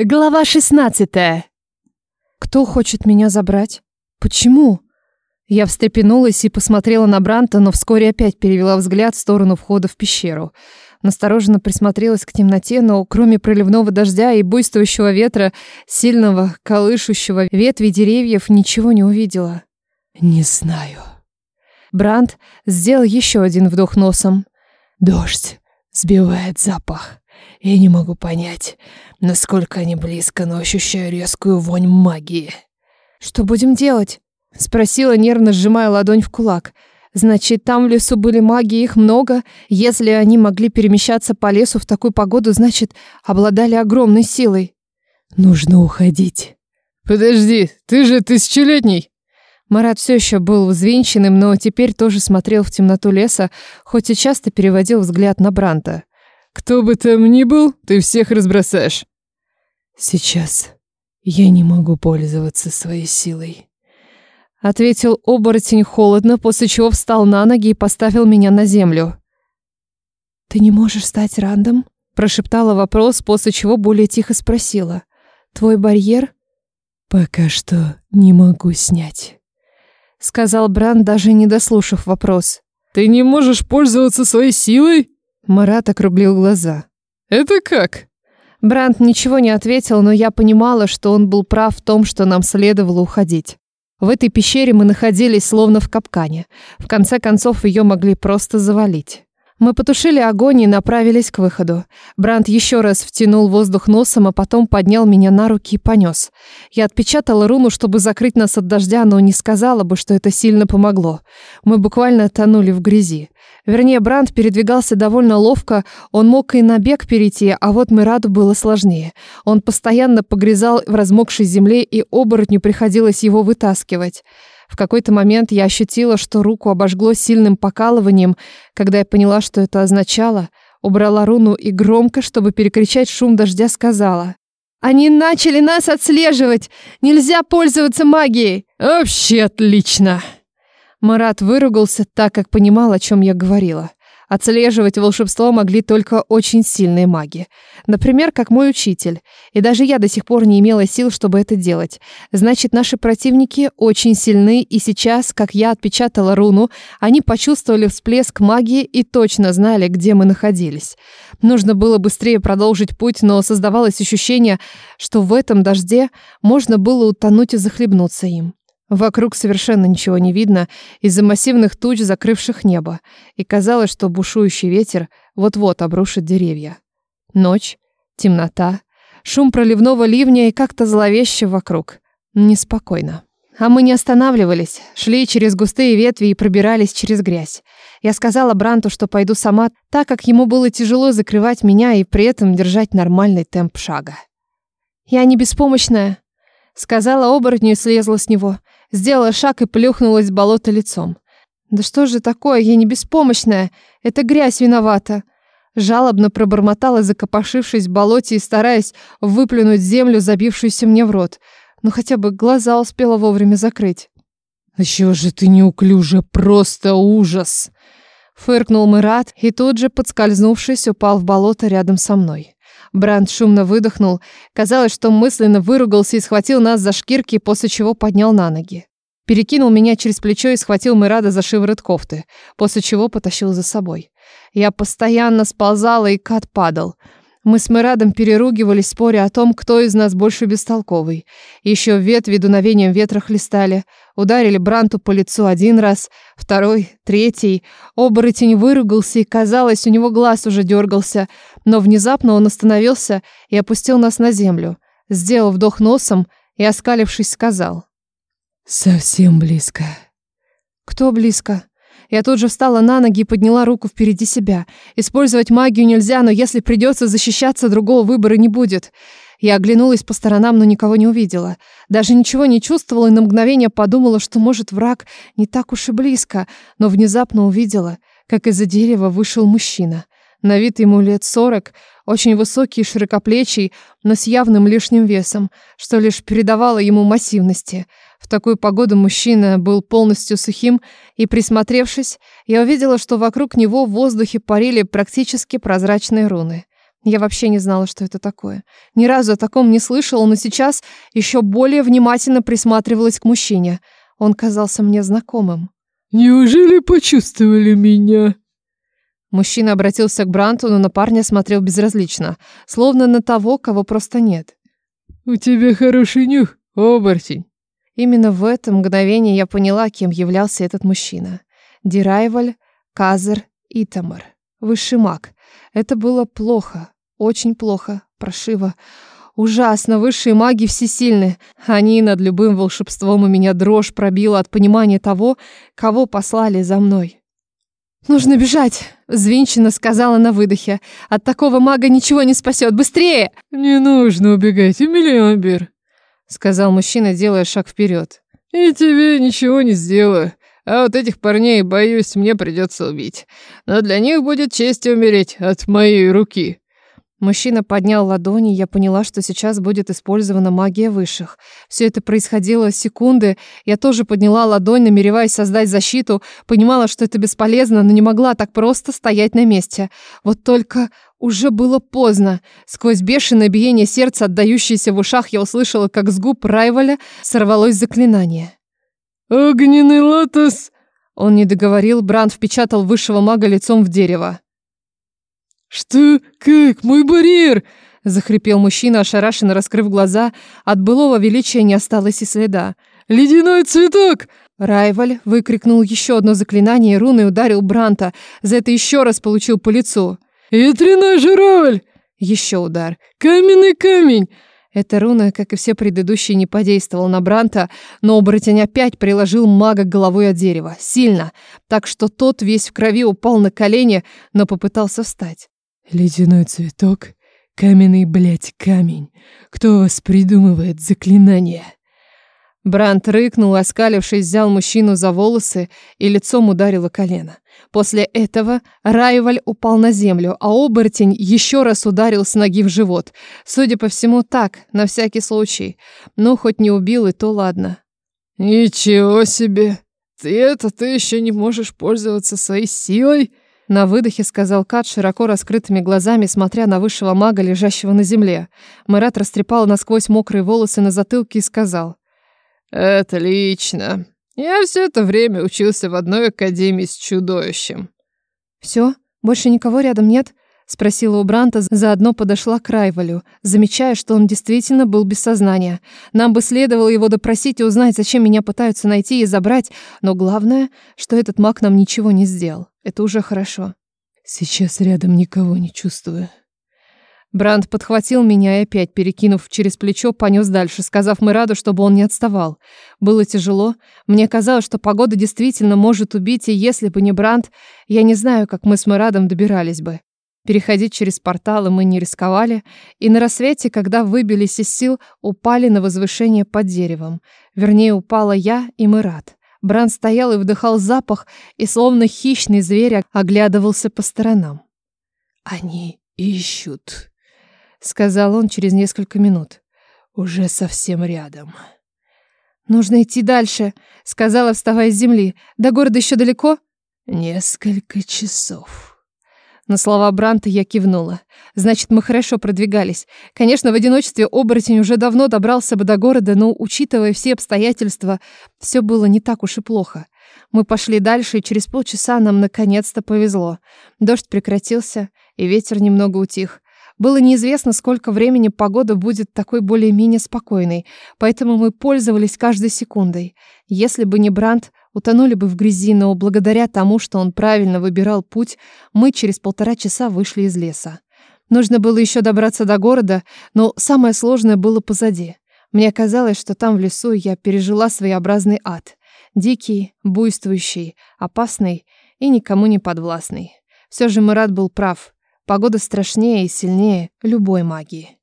Глава 16. Кто хочет меня забрать? Почему? Я встрепенулась и посмотрела на Бранта, но вскоре опять перевела взгляд в сторону входа в пещеру. Настороженно присмотрелась к темноте, но кроме проливного дождя и буйствующего ветра, сильного, колышущего ветви деревьев, ничего не увидела. Не знаю. Брант сделал еще один вдох носом. Дождь сбивает запах. Я не могу понять, насколько они близко, но ощущаю резкую вонь магии. «Что будем делать?» — спросила, нервно сжимая ладонь в кулак. «Значит, там в лесу были маги, их много. Если они могли перемещаться по лесу в такую погоду, значит, обладали огромной силой». «Нужно уходить». «Подожди, ты же тысячелетний!» Марат все еще был взвинченным, но теперь тоже смотрел в темноту леса, хоть и часто переводил взгляд на Бранта. Кто бы там ни был, ты всех разбросаешь. Сейчас я не могу пользоваться своей силой. Ответил оборотень холодно, после чего встал на ноги и поставил меня на землю. «Ты не можешь стать рандом?» Прошептала вопрос, после чего более тихо спросила. «Твой барьер?» «Пока что не могу снять», — сказал Бран, даже не дослушав вопрос. «Ты не можешь пользоваться своей силой?» Марат округлил глаза. «Это как?» Бранд ничего не ответил, но я понимала, что он был прав в том, что нам следовало уходить. В этой пещере мы находились словно в капкане. В конце концов, ее могли просто завалить. Мы потушили огонь и направились к выходу. Бранд еще раз втянул воздух носом, а потом поднял меня на руки и понес. Я отпечатала руну, чтобы закрыть нас от дождя, но не сказала бы, что это сильно помогло. Мы буквально тонули в грязи. Вернее, Бранд передвигался довольно ловко, он мог и на бег перейти, а вот Мираду было сложнее. Он постоянно погрязал в размокшей земле, и оборотню приходилось его вытаскивать. В какой-то момент я ощутила, что руку обожгло сильным покалыванием. Когда я поняла, что это означало, убрала руну и громко, чтобы перекричать шум дождя, сказала. «Они начали нас отслеживать! Нельзя пользоваться магией!» «Вообще отлично!» Марат выругался, так как понимал, о чем я говорила. Отслеживать волшебство могли только очень сильные маги. Например, как мой учитель. И даже я до сих пор не имела сил, чтобы это делать. Значит, наши противники очень сильны, и сейчас, как я отпечатала руну, они почувствовали всплеск магии и точно знали, где мы находились. Нужно было быстрее продолжить путь, но создавалось ощущение, что в этом дожде можно было утонуть и захлебнуться им. Вокруг совершенно ничего не видно из-за массивных туч, закрывших небо, и казалось, что бушующий ветер вот-вот обрушит деревья. Ночь, темнота, шум проливного ливня и как-то зловеще вокруг. Неспокойно. А мы не останавливались, шли через густые ветви и пробирались через грязь. Я сказала Бранту, что пойду сама, так как ему было тяжело закрывать меня и при этом держать нормальный темп шага. «Я не беспомощная», Сказала оборотню и слезла с него. Сделала шаг и плюхнулась в болото лицом. «Да что же такое? Я не беспомощная. Это грязь виновата». Жалобно пробормотала, закопошившись в болоте и стараясь выплюнуть землю, забившуюся мне в рот. Но хотя бы глаза успела вовремя закрыть. Чего же ты неуклюжа, просто ужас!» Фыркнул Мират и тут же, подскользнувшись, упал в болото рядом со мной. Бранд шумно выдохнул. Казалось, что мысленно выругался и схватил нас за шкирки, после чего поднял на ноги. Перекинул меня через плечо и схватил Мирада за шиворот кофты, после чего потащил за собой. Я постоянно сползала, и кат падал. Мы с Мирадом переругивались, споря о том, кто из нас больше бестолковый. Еще ветви дуновением ветра хлестали. Ударили Бранту по лицу один раз, второй, третий. Оборотень выругался, и, казалось, у него глаз уже дергался. Но внезапно он остановился и опустил нас на землю. Сделал вдох носом и, оскалившись, сказал. «Совсем близко». «Кто близко?» Я тут же встала на ноги и подняла руку впереди себя. Использовать магию нельзя, но если придется защищаться, другого выбора не будет. Я оглянулась по сторонам, но никого не увидела. Даже ничего не чувствовала и на мгновение подумала, что, может, враг не так уж и близко, но внезапно увидела, как из-за дерева вышел мужчина. На вид ему лет сорок, очень высокий и широкоплечий, но с явным лишним весом, что лишь передавало ему массивности – в такую погоду мужчина был полностью сухим, и присмотревшись, я увидела, что вокруг него в воздухе парили практически прозрачные руны. Я вообще не знала, что это такое. Ни разу о таком не слышала, но сейчас еще более внимательно присматривалась к мужчине. Он казался мне знакомым. «Неужели почувствовали меня?» Мужчина обратился к Бранту, но на парня смотрел безразлично, словно на того, кого просто нет. «У тебя хороший нюх, оборотень. Именно в это мгновение я поняла, кем являлся этот мужчина. Дирайваль, Казер и Тамар. Высший маг. Это было плохо, очень плохо, прошиво. Ужасно, высшие маги всесильны. Они над любым волшебством, у меня дрожь пробила от понимания того, кого послали за мной. «Нужно бежать!» — взвинченно сказала на выдохе. «От такого мага ничего не спасет! Быстрее!» «Не нужно убегать, Эмилиан Бир!» сказал мужчина, делая шаг вперед. «И тебе ничего не сделаю. А вот этих парней, боюсь, мне придется убить. Но для них будет честь умереть от моей руки». Мужчина поднял ладони, я поняла, что сейчас будет использована магия высших. Все это происходило секунды. Я тоже подняла ладонь, намереваясь создать защиту. Понимала, что это бесполезно, но не могла так просто стоять на месте. Вот только уже было поздно. Сквозь бешеное биение сердца, отдающееся в ушах, я услышала, как с губ Райволя сорвалось заклинание. «Огненный лотос!» Он не договорил, Бран впечатал высшего мага лицом в дерево. «Что? Как? Мой барьер!» — захрипел мужчина, ошарашенно раскрыв глаза. От былого величия не осталось и следа. «Ледяной цветок!» Райваль выкрикнул еще одно заклинание и ударил Бранта. За это еще раз получил по лицу. «Ветряной журавль!» Еще удар. «Каменный камень!» Эта руна, как и все предыдущие, не подействовала на Бранта, но оборотень опять приложил мага головой от дерева. Сильно. Так что тот весь в крови упал на колени, но попытался встать. Ледяной цветок, каменный, блядь, камень. Кто вас придумывает заклинания? Брант рыкнул, оскалившись, взял мужчину за волосы и лицом ударило колено. После этого Райваль упал на землю, а оборотень еще раз ударил с ноги в живот. Судя по всему, так, на всякий случай. Ну, хоть не убил, и то ладно. «Ничего себе! Ты это, ты еще не можешь пользоваться своей силой?» На выдохе сказал Кат, широко раскрытыми глазами, смотря на высшего мага, лежащего на земле. Марат растрепал насквозь мокрые волосы на затылке и сказал. «Отлично. Я все это время учился в одной академии с чудовищем». «Все? Больше никого рядом нет?» Спросила у Бранта, заодно подошла к Райвалю, замечая, что он действительно был без сознания. Нам бы следовало его допросить и узнать, зачем меня пытаются найти и забрать, но главное, что этот маг нам ничего не сделал. Это уже хорошо. Сейчас рядом никого не чувствую. Бранд подхватил меня и опять, перекинув через плечо, понес дальше, сказав мы раду, чтобы он не отставал. Было тяжело. Мне казалось, что погода действительно может убить, и если бы не Бранд, я не знаю, как мы с Мирадом добирались бы. Переходить через порталы мы не рисковали, и на рассвете, когда выбились из сил, упали на возвышение под деревом. Вернее, упала я и Мирад. Бран стоял и вдыхал запах и, словно хищный зверь, оглядывался по сторонам. «Они ищут», — сказал он через несколько минут. «Уже совсем рядом». «Нужно идти дальше», — сказала, вставая с земли. «До города еще далеко?» «Несколько часов». На слова Бранта я кивнула. Значит, мы хорошо продвигались. Конечно, в одиночестве оборотень уже давно добрался бы до города, но, учитывая все обстоятельства, все было не так уж и плохо. Мы пошли дальше, и через полчаса нам наконец-то повезло. Дождь прекратился, и ветер немного утих. Было неизвестно, сколько времени погода будет такой более-менее спокойной, поэтому мы пользовались каждой секундой. Если бы не Брант утонули бы в грязи, но благодаря тому, что он правильно выбирал путь, мы через полтора часа вышли из леса. Нужно было еще добраться до города, но самое сложное было позади. Мне казалось, что там в лесу я пережила своеобразный ад. Дикий, буйствующий, опасный и никому не подвластный. Все же Мурат был прав. Погода страшнее и сильнее любой магии.